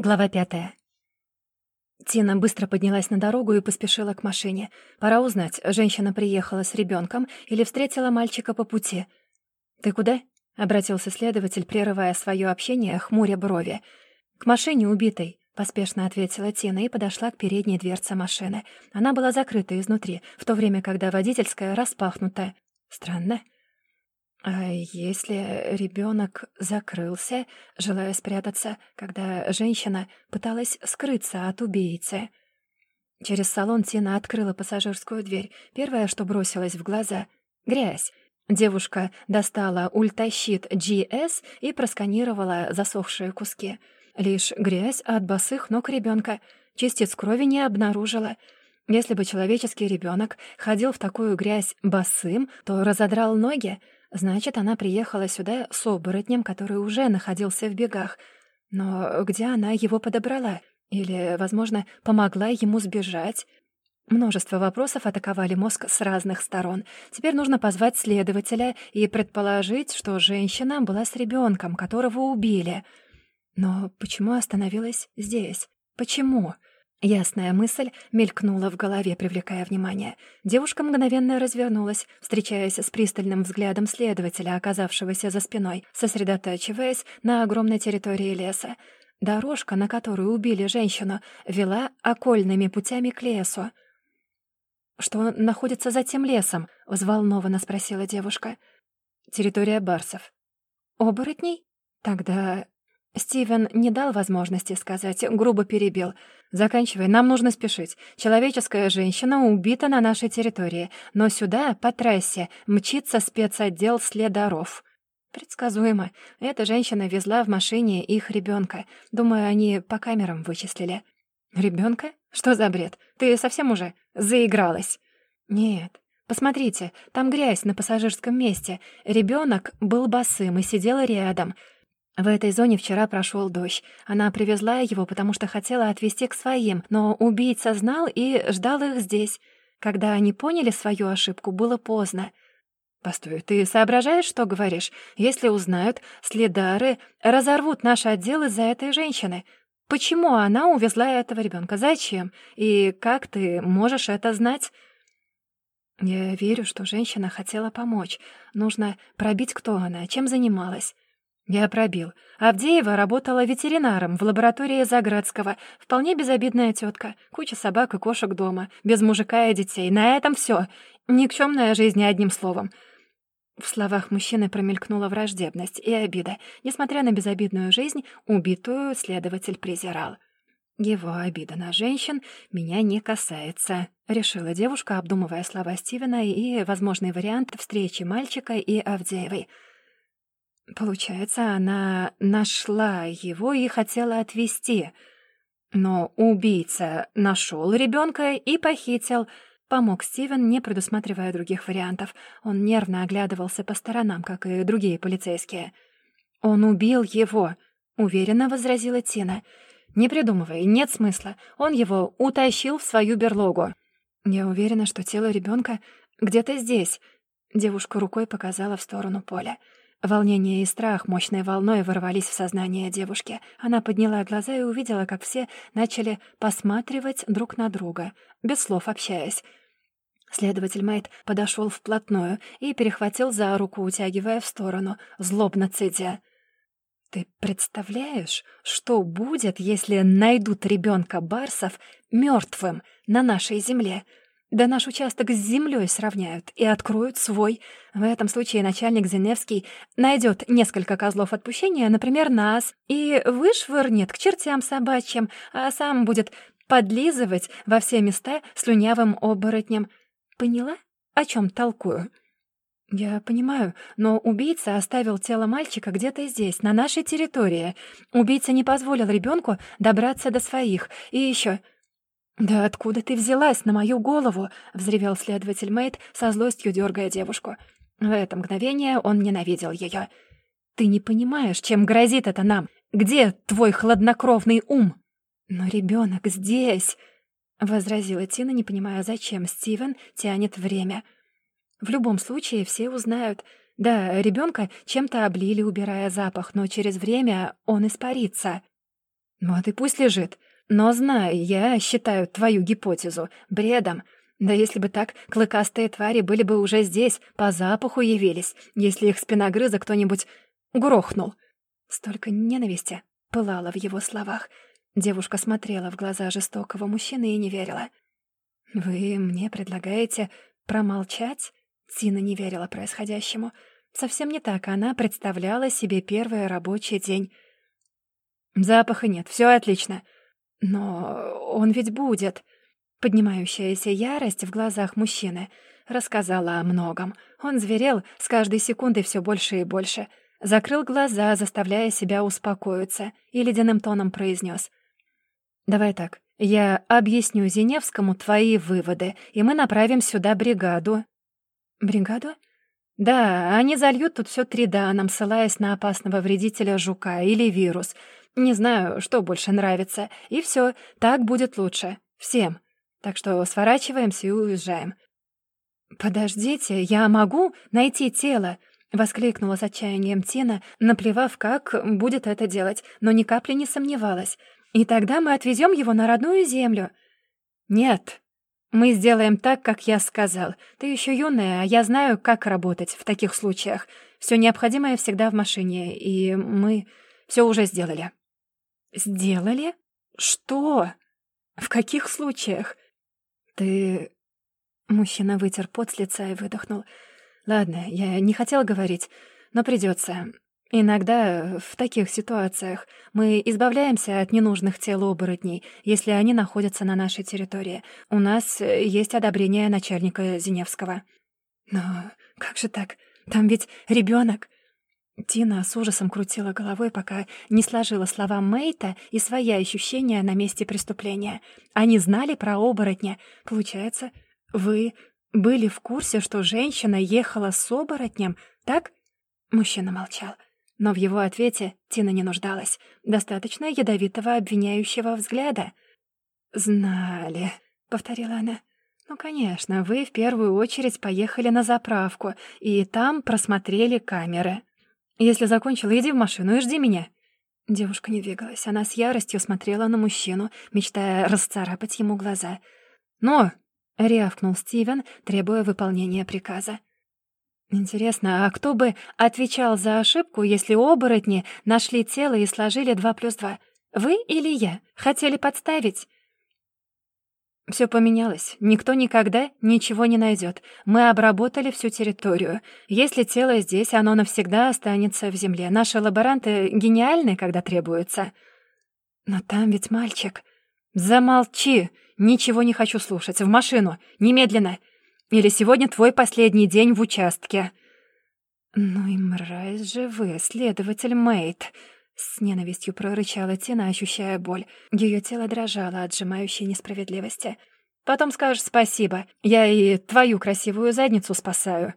Глава пятая. Тина быстро поднялась на дорогу и поспешила к машине. Пора узнать, женщина приехала с ребенком или встретила мальчика по пути. «Ты куда?» — обратился следователь, прерывая свое общение, хмуря брови. «К машине убитой», — поспешно ответила Тина и подошла к передней дверце машины. Она была закрыта изнутри, в то время, когда водительская распахнута. Странно. А если ребенок закрылся, желая спрятаться, когда женщина пыталась скрыться от убийцы? Через салон Тина открыла пассажирскую дверь. Первое, что бросилось в глаза — грязь. Девушка достала ультащит GS и просканировала засохшие куски. Лишь грязь от босых ног ребенка. Частиц крови не обнаружила. Если бы человеческий ребенок ходил в такую грязь босым, то разодрал ноги — Значит, она приехала сюда с оборотнем, который уже находился в бегах. Но где она его подобрала? Или, возможно, помогла ему сбежать? Множество вопросов атаковали мозг с разных сторон. Теперь нужно позвать следователя и предположить, что женщина была с ребенком, которого убили. Но почему остановилась здесь? Почему? Ясная мысль мелькнула в голове, привлекая внимание. Девушка мгновенно развернулась, встречаясь с пристальным взглядом следователя, оказавшегося за спиной, сосредотачиваясь на огромной территории леса. Дорожка, на которую убили женщину, вела окольными путями к лесу. «Что находится за тем лесом?» — взволнованно спросила девушка. «Территория барсов». «Оборотней? Тогда Стивен не дал возможности сказать, грубо перебил. «Заканчивай, нам нужно спешить. Человеческая женщина убита на нашей территории, но сюда, по трассе, мчится спецотдел следоров». Предсказуемо. Эта женщина везла в машине их ребенка. Думаю, они по камерам вычислили. Ребенка? Что за бред? Ты совсем уже заигралась? Нет. Посмотрите, там грязь на пассажирском месте. Ребенок был босым и сидел рядом. В этой зоне вчера прошел дождь. Она привезла его, потому что хотела отвезти к своим, но убийца знал и ждал их здесь. Когда они поняли свою ошибку, было поздно. «Постой, ты соображаешь, что говоришь? Если узнают, следары разорвут наш отдел из-за этой женщины. Почему она увезла этого ребенка? Зачем? И как ты можешь это знать?» «Я верю, что женщина хотела помочь. Нужно пробить, кто она, чем занималась». Я пробил. Авдеева работала ветеринаром в лаборатории Заградского. Вполне безобидная тетка. Куча собак и кошек дома. Без мужика и детей. На этом все. Никчемная жизнь, одним словом. В словах мужчины промелькнула враждебность и обида. Несмотря на безобидную жизнь, убитую следователь презирал. «Его обида на женщин меня не касается», — решила девушка, обдумывая слова Стивена и возможный вариант встречи мальчика и Авдеевой — Получается, она нашла его и хотела отвезти. Но убийца нашел ребенка и похитил. Помог Стивен, не предусматривая других вариантов. Он нервно оглядывался по сторонам, как и другие полицейские. «Он убил его», — уверенно возразила Тина. «Не придумывай, нет смысла. Он его утащил в свою берлогу». «Я уверена, что тело ребенка где-то здесь», — девушка рукой показала в сторону поля. Волнение и страх мощной волной ворвались в сознание девушки. Она подняла глаза и увидела, как все начали посматривать друг на друга, без слов общаясь. Следователь Мэйд подошел вплотную и перехватил за руку, утягивая в сторону, злобно цедя. «Ты представляешь, что будет, если найдут ребенка Барсов мертвым на нашей земле?» Да наш участок с землей сравняют и откроют свой. В этом случае начальник Зеневский найдет несколько козлов отпущения, например, нас, и вышвырнет к чертям собачьим, а сам будет подлизывать во все места слюнявым оборотнем. Поняла, о чем толкую?» «Я понимаю, но убийца оставил тело мальчика где-то здесь, на нашей территории. Убийца не позволил ребенку добраться до своих. И еще «Да откуда ты взялась на мою голову?» — взревел следователь Мэйд, со злостью дергая девушку. В это мгновение он ненавидел ее. «Ты не понимаешь, чем грозит это нам? Где твой хладнокровный ум?» «Но ребенок здесь!» — возразила Тина, не понимая, зачем Стивен тянет время. «В любом случае все узнают. Да, ребенка чем-то облили, убирая запах, но через время он испарится». Вот и пусть лежит. Но знай, я считаю твою гипотезу бредом. Да если бы так, клыкастые твари были бы уже здесь, по запаху явились, если их спиногрыза кто-нибудь грохнул. Столько ненависти пылало в его словах. Девушка смотрела в глаза жестокого мужчины и не верила. «Вы мне предлагаете промолчать?» Тина не верила происходящему. Совсем не так она представляла себе первый рабочий день. «Запаха нет, все отлично. Но он ведь будет...» Поднимающаяся ярость в глазах мужчины рассказала о многом. Он зверел с каждой секундой все больше и больше. Закрыл глаза, заставляя себя успокоиться, и ледяным тоном произнес. «Давай так, я объясню Зиневскому твои выводы, и мы направим сюда бригаду». «Бригаду?» «Да, они зальют тут все триданом, ссылаясь на опасного вредителя жука или вирус. Не знаю, что больше нравится. И все, так будет лучше. Всем. Так что сворачиваемся и уезжаем». «Подождите, я могу найти тело?» — воскликнула с отчаянием Тина, наплевав, как будет это делать, но ни капли не сомневалась. «И тогда мы отвезем его на родную землю». «Нет, мы сделаем так, как я сказал. Ты еще юная, а я знаю, как работать в таких случаях. Все необходимое всегда в машине, и мы все уже сделали». «Сделали? Что? В каких случаях?» «Ты...» Мужчина вытер пот с лица и выдохнул. «Ладно, я не хотел говорить, но придется. Иногда в таких ситуациях мы избавляемся от ненужных тел оборотней, если они находятся на нашей территории. У нас есть одобрение начальника Зиневского». «Но как же так? Там ведь ребенок. Тина с ужасом крутила головой, пока не сложила слова Мейта и свои ощущения на месте преступления. Они знали про оборотня. Получается, вы были в курсе, что женщина ехала с оборотнем, так? Мужчина молчал. Но в его ответе Тина не нуждалась. Достаточно ядовитого обвиняющего взгляда. «Знали», — повторила она. «Ну, конечно, вы в первую очередь поехали на заправку, и там просмотрели камеры». «Если закончила, иди в машину и жди меня». Девушка не двигалась. Она с яростью смотрела на мужчину, мечтая расцарапать ему глаза. «Но!» — рявкнул Стивен, требуя выполнения приказа. «Интересно, а кто бы отвечал за ошибку, если оборотни нашли тело и сложили два плюс два? Вы или я? Хотели подставить?» Все поменялось. Никто никогда ничего не найдет. Мы обработали всю территорию. Если тело здесь, оно навсегда останется в земле. Наши лаборанты гениальны, когда требуется. Но там ведь мальчик. Замолчи! Ничего не хочу слушать. В машину! Немедленно! Или сегодня твой последний день в участке. Ну и мразь же вы, следователь Мэйд. С ненавистью прорычала Тина, ощущая боль. Ее тело дрожало от сжимающей несправедливости. «Потом скажешь спасибо. Я и твою красивую задницу спасаю».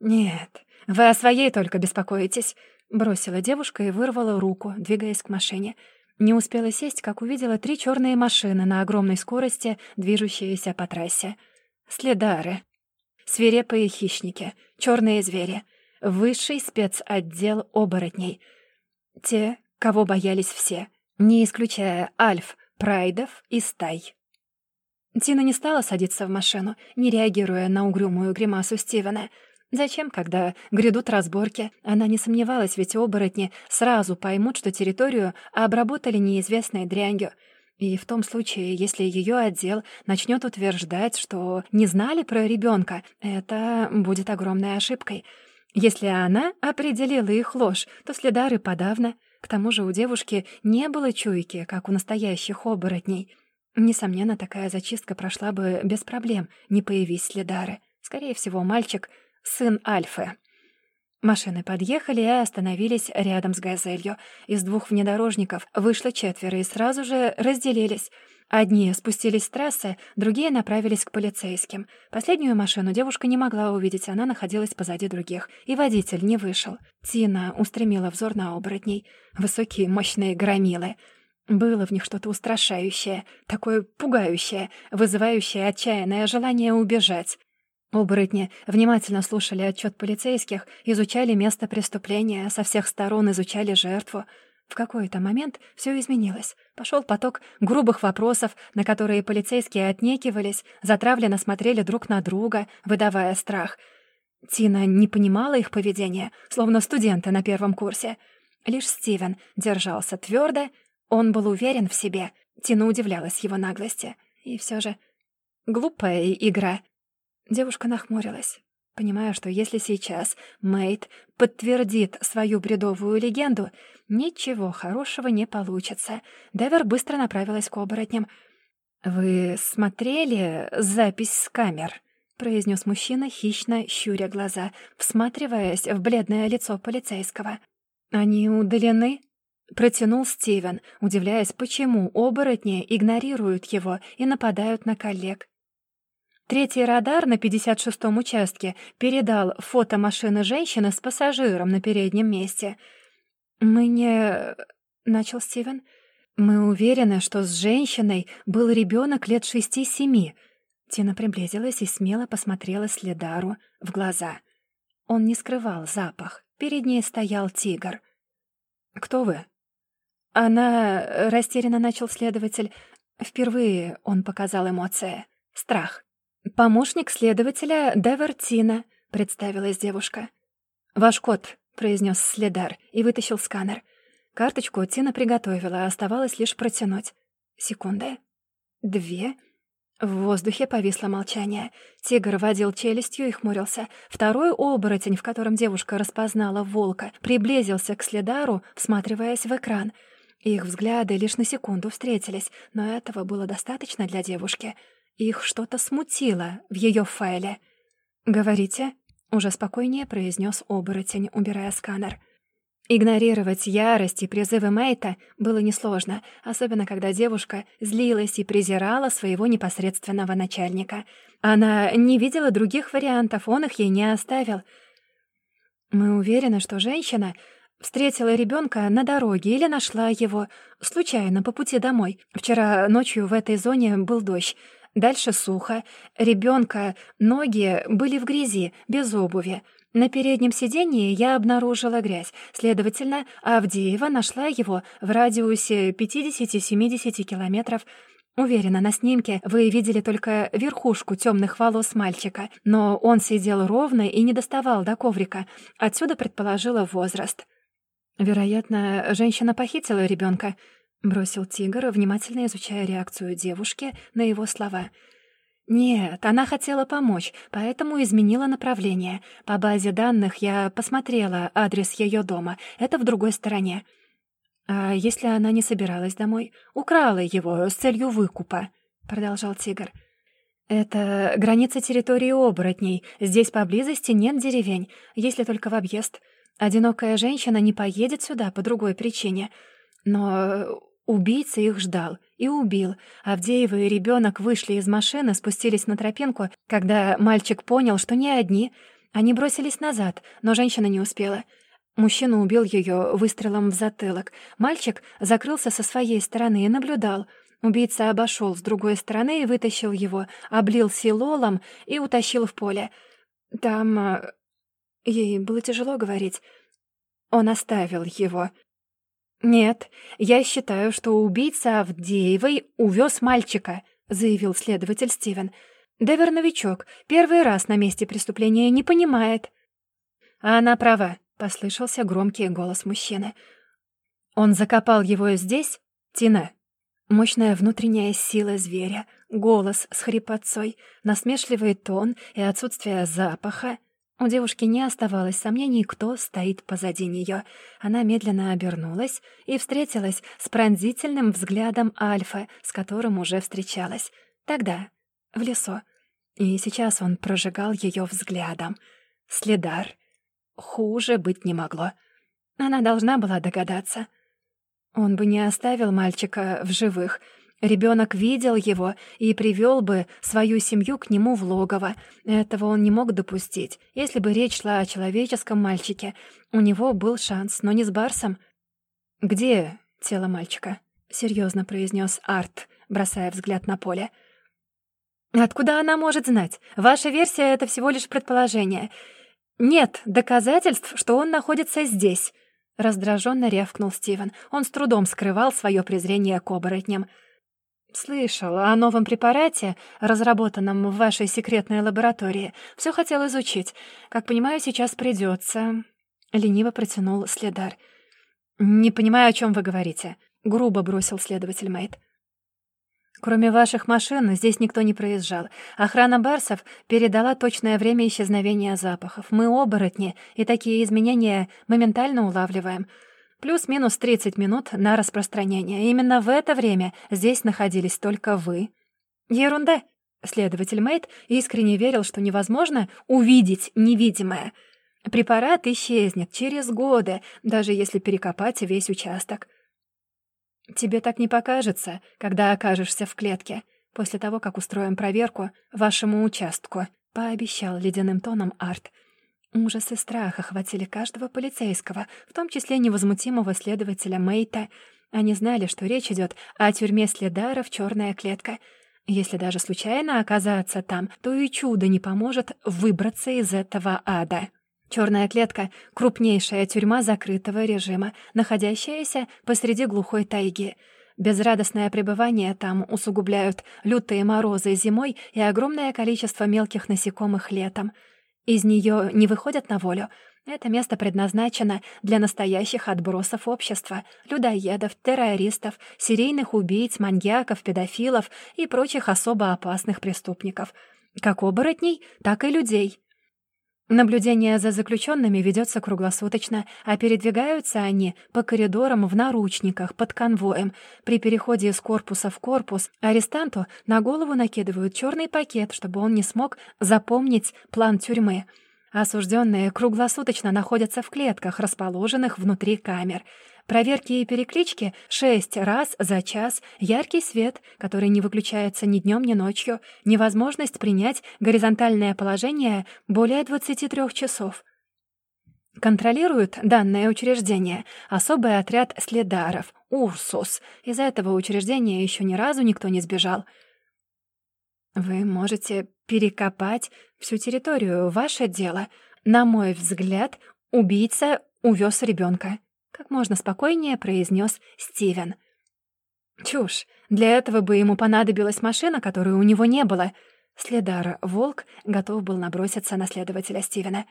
«Нет, вы о своей только беспокоитесь», — бросила девушка и вырвала руку, двигаясь к машине. Не успела сесть, как увидела три черные машины на огромной скорости, движущиеся по трассе. Следары. Свирепые хищники, черные звери, высший спецотдел оборотней — те, кого боялись все, не исключая альф, прайдов и стай. Тина не стала садиться в машину, не реагируя на угрюмую гримасу Стивена. Зачем, когда грядут разборки? Она не сомневалась, ведь оборотни сразу поймут, что территорию обработали неизвестной дрянью. И в том случае, если ее отдел начнет утверждать, что не знали про ребенка, это будет огромной ошибкой — если она определила их ложь, то следары подавно. К тому же у девушки не было чуйки, как у настоящих оборотней. Несомненно, такая зачистка прошла бы без проблем, не появись следары. Скорее всего, мальчик — сын Альфы. Машины подъехали и остановились рядом с «Газелью». Из двух внедорожников вышло четверо и сразу же разделились — Одни спустились с трассы, другие направились к полицейским. Последнюю машину девушка не могла увидеть, она находилась позади других, и водитель не вышел. Тина устремила взор на оборотней. Высокие, мощные громилы. Было в них что-то устрашающее, такое пугающее, вызывающее отчаянное желание убежать. Оборотни внимательно слушали отчет полицейских, изучали место преступления, со всех сторон изучали жертву. В какой-то момент все изменилось. Пошел поток грубых вопросов, на которые полицейские отнекивались, затравленно смотрели друг на друга, выдавая страх. Тина не понимала их поведения, словно студенты на первом курсе. Лишь Стивен держался твердо, он был уверен в себе. Тина удивлялась его наглости. И все же... Глупая игра. Девушка нахмурилась понимая, что если сейчас Мэйд подтвердит свою бредовую легенду, ничего хорошего не получится. Девер быстро направилась к оборотням. «Вы смотрели запись с камер?» — произнес мужчина, хищно щуря глаза, всматриваясь в бледное лицо полицейского. «Они удалены?» — протянул Стивен, удивляясь, почему оборотни игнорируют его и нападают на коллег. Третий радар на 56-м участке передал фото машины женщины с пассажиром на переднем месте. «Мы не...» — начал Стивен. «Мы уверены, что с женщиной был ребенок лет шести-семи». Тина приблизилась и смело посмотрела Следару в глаза. Он не скрывал запах. Перед ней стоял тигр. «Кто вы?» Она растерянно начал следователь. Впервые он показал эмоции. Страх. «Помощник следователя Девертина», — представилась девушка. «Ваш код», — произнес следар и вытащил сканер. Карточку Тина приготовила, оставалось лишь протянуть. Секунда. Две. В воздухе повисло молчание. Тигр водил челюстью и хмурился. Второй оборотень, в котором девушка распознала волка, приблизился к следару, всматриваясь в экран. Их взгляды лишь на секунду встретились, но этого было достаточно для девушки — их что-то смутило в ее файле. «Говорите?» — уже спокойнее произнес оборотень, убирая сканер. Игнорировать ярость и призывы Мэйта было несложно, особенно когда девушка злилась и презирала своего непосредственного начальника. Она не видела других вариантов, он их ей не оставил. «Мы уверены, что женщина встретила ребенка на дороге или нашла его случайно по пути домой. Вчера ночью в этой зоне был дождь. Дальше сухо. Ребенка ноги были в грязи, без обуви. На переднем сиденье я обнаружила грязь. Следовательно, Авдеева нашла его в радиусе 50-70 километров. Уверена, на снимке вы видели только верхушку темных волос мальчика, но он сидел ровно и не доставал до коврика. Отсюда предположила возраст. Вероятно, женщина похитила ребенка. Бросил тигр, внимательно изучая реакцию девушки на его слова. «Нет, она хотела помочь, поэтому изменила направление. По базе данных я посмотрела адрес ее дома. Это в другой стороне. А если она не собиралась домой? Украла его с целью выкупа», — продолжал тигр. «Это граница территории оборотней. Здесь поблизости нет деревень, если только в объезд. Одинокая женщина не поедет сюда по другой причине. Но Убийца их ждал и убил. Авдеева и ребенок вышли из машины, спустились на тропинку, когда мальчик понял, что не одни. Они бросились назад, но женщина не успела. Мужчина убил ее выстрелом в затылок. Мальчик закрылся со своей стороны и наблюдал. Убийца обошел с другой стороны и вытащил его, облил силолом и утащил в поле. Там... Э, ей было тяжело говорить. Он оставил его. «Нет, я считаю, что убийца Авдеевой увез мальчика», — заявил следователь Стивен. «Девер новичок, первый раз на месте преступления не понимает». «А она права», — послышался громкий голос мужчины. «Он закопал его здесь, Тина?» Мощная внутренняя сила зверя, голос с хрипотцой, насмешливый тон и отсутствие запаха у девушки не оставалось сомнений, кто стоит позади нее. Она медленно обернулась и встретилась с пронзительным взглядом Альфа, с которым уже встречалась. Тогда, в лесу. И сейчас он прожигал ее взглядом. Следар. Хуже быть не могло. Она должна была догадаться. Он бы не оставил мальчика в живых — Ребенок видел его и привел бы свою семью к нему в логово. Этого он не мог допустить. Если бы речь шла о человеческом мальчике, у него был шанс, но не с Барсом. «Где тело мальчика?» — серьезно произнес Арт, бросая взгляд на поле. «Откуда она может знать? Ваша версия — это всего лишь предположение. Нет доказательств, что он находится здесь». — раздраженно рявкнул Стивен. Он с трудом скрывал свое презрение к оборотням. «Слышал о новом препарате, разработанном в вашей секретной лаборатории. Все хотел изучить. Как понимаю, сейчас придется. Лениво протянул следар. «Не понимаю, о чем вы говорите», — грубо бросил следователь Мэйд. Кроме ваших машин, здесь никто не проезжал. Охрана барсов передала точное время исчезновения запахов. Мы оборотни, и такие изменения моментально улавливаем. Плюс-минус 30 минут на распространение. Именно в это время здесь находились только вы. Ерунда. Следователь Мэйд искренне верил, что невозможно увидеть невидимое. Препарат исчезнет через годы, даже если перекопать весь участок. «Тебе так не покажется, когда окажешься в клетке, после того, как устроим проверку вашему участку», — пообещал ледяным тоном Арт. Ужас и страх охватили каждого полицейского, в том числе невозмутимого следователя Мейта. Они знали, что речь идет о тюрьме следаров «Черная клетка». Если даже случайно оказаться там, то и чудо не поможет выбраться из этого ада. Черная клетка — крупнейшая тюрьма закрытого режима, находящаяся посреди глухой тайги. Безрадостное пребывание там усугубляют лютые морозы зимой и огромное количество мелких насекомых летом. Из нее не выходят на волю. Это место предназначено для настоящих отбросов общества, людоедов, террористов, серийных убийц, маньяков, педофилов и прочих особо опасных преступников. Как оборотней, так и людей — Наблюдение за заключенными ведется круглосуточно, а передвигаются они по коридорам в наручниках под конвоем. При переходе из корпуса в корпус арестанту на голову накидывают черный пакет, чтобы он не смог запомнить план тюрьмы. Осужденные круглосуточно находятся в клетках, расположенных внутри камер — Проверки и переклички шесть раз за час, яркий свет, который не выключается ни днем, ни ночью, невозможность принять горизонтальное положение более 23 часов. Контролирует данное учреждение особый отряд следаров, «Урсус». Из этого учреждения еще ни разу никто не сбежал. Вы можете перекопать всю территорию, ваше дело. На мой взгляд, убийца увез ребенка. Как можно спокойнее произнес Стивен. Чушь. Для этого бы ему понадобилась машина, которой у него не было. Следар Волк готов был наброситься на следователя Стивена.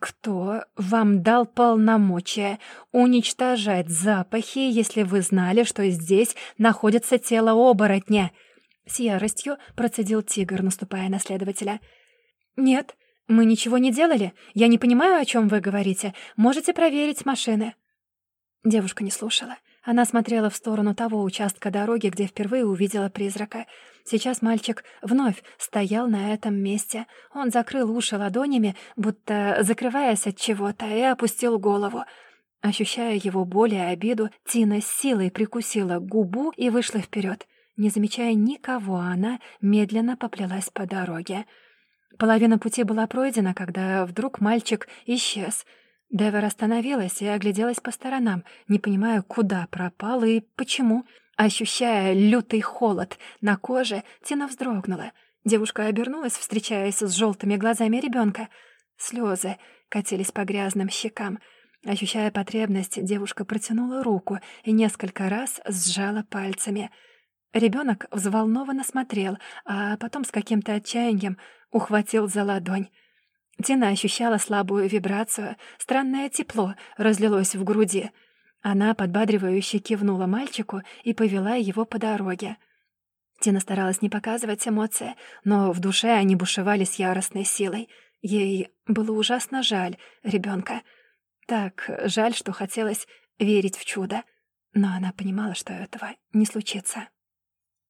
«Кто вам дал полномочия уничтожать запахи, если вы знали, что здесь находится тело оборотня?» С яростью процедил тигр, наступая на следователя. «Нет, «Мы ничего не делали. Я не понимаю, о чем вы говорите. Можете проверить машины». Девушка не слушала. Она смотрела в сторону того участка дороги, где впервые увидела призрака. Сейчас мальчик вновь стоял на этом месте. Он закрыл уши ладонями, будто закрываясь от чего-то, и опустил голову. Ощущая его боль и обиду, Тина с силой прикусила губу и вышла вперед. Не замечая никого, она медленно поплелась по дороге. Половина пути была пройдена, когда вдруг мальчик исчез. Девер остановилась и огляделась по сторонам, не понимая, куда пропал и почему. Ощущая лютый холод на коже, Тина вздрогнула. Девушка обернулась, встречаясь с желтыми глазами ребенка. Слезы катились по грязным щекам. Ощущая потребность, девушка протянула руку и несколько раз сжала пальцами. Ребенок взволнованно смотрел, а потом с каким-то отчаянием ухватил за ладонь. Тина ощущала слабую вибрацию, странное тепло разлилось в груди. Она подбадривающе кивнула мальчику и повела его по дороге. Тина старалась не показывать эмоции, но в душе они бушевали с яростной силой. Ей было ужасно жаль ребенка. Так жаль, что хотелось верить в чудо. Но она понимала, что этого не случится.